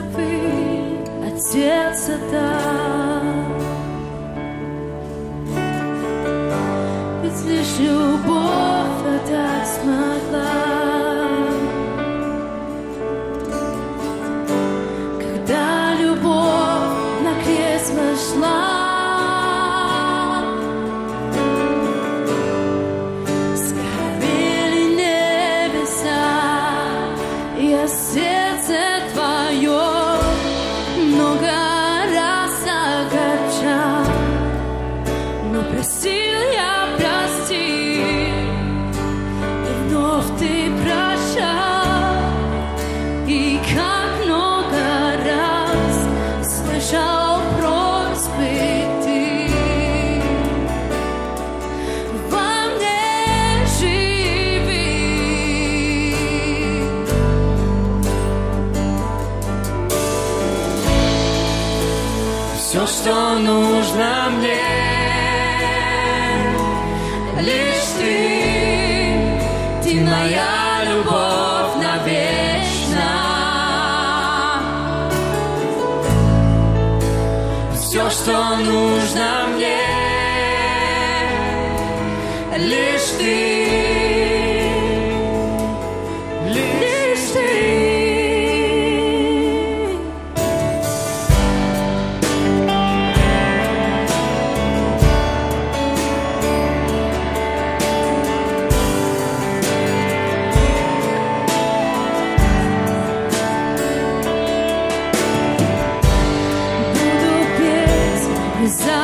Небеса любви, Отец отдал. Ведь лишь любовь отдать смогла. Когда любовь на крест вошла, но просил я прости, и вновь ты прощал, и как много раз слышал просьбы ты. Во мне живи. Все, что нужно мне, что desire.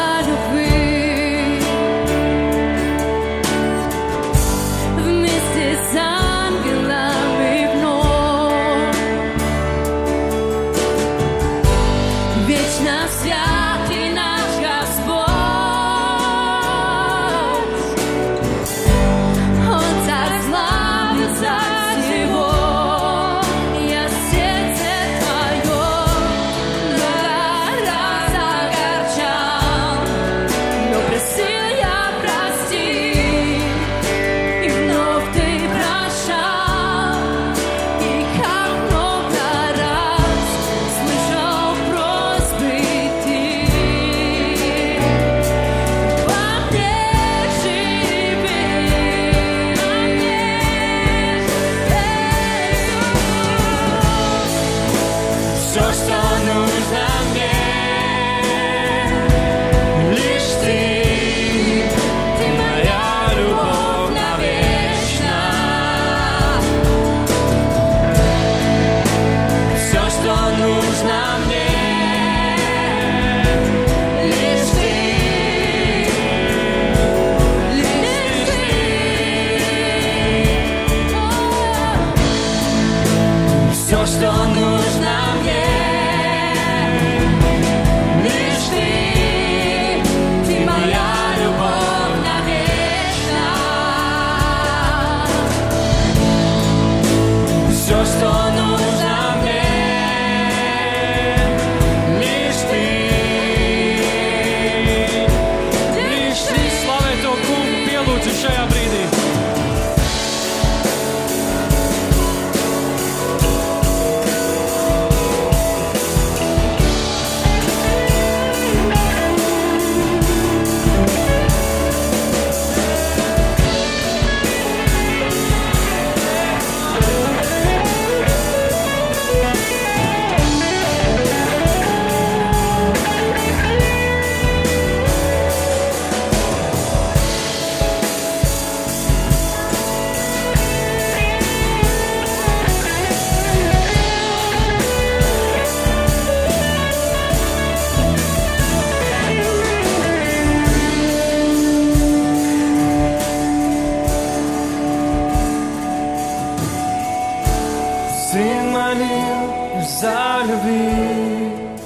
Сын молил за любви,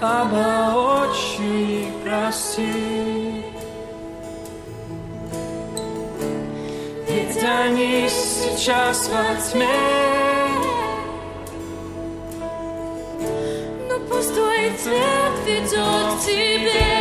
Аба очень прости. Ведь они сейчас во тьме, Но пусть твой цвет ведет к тебе.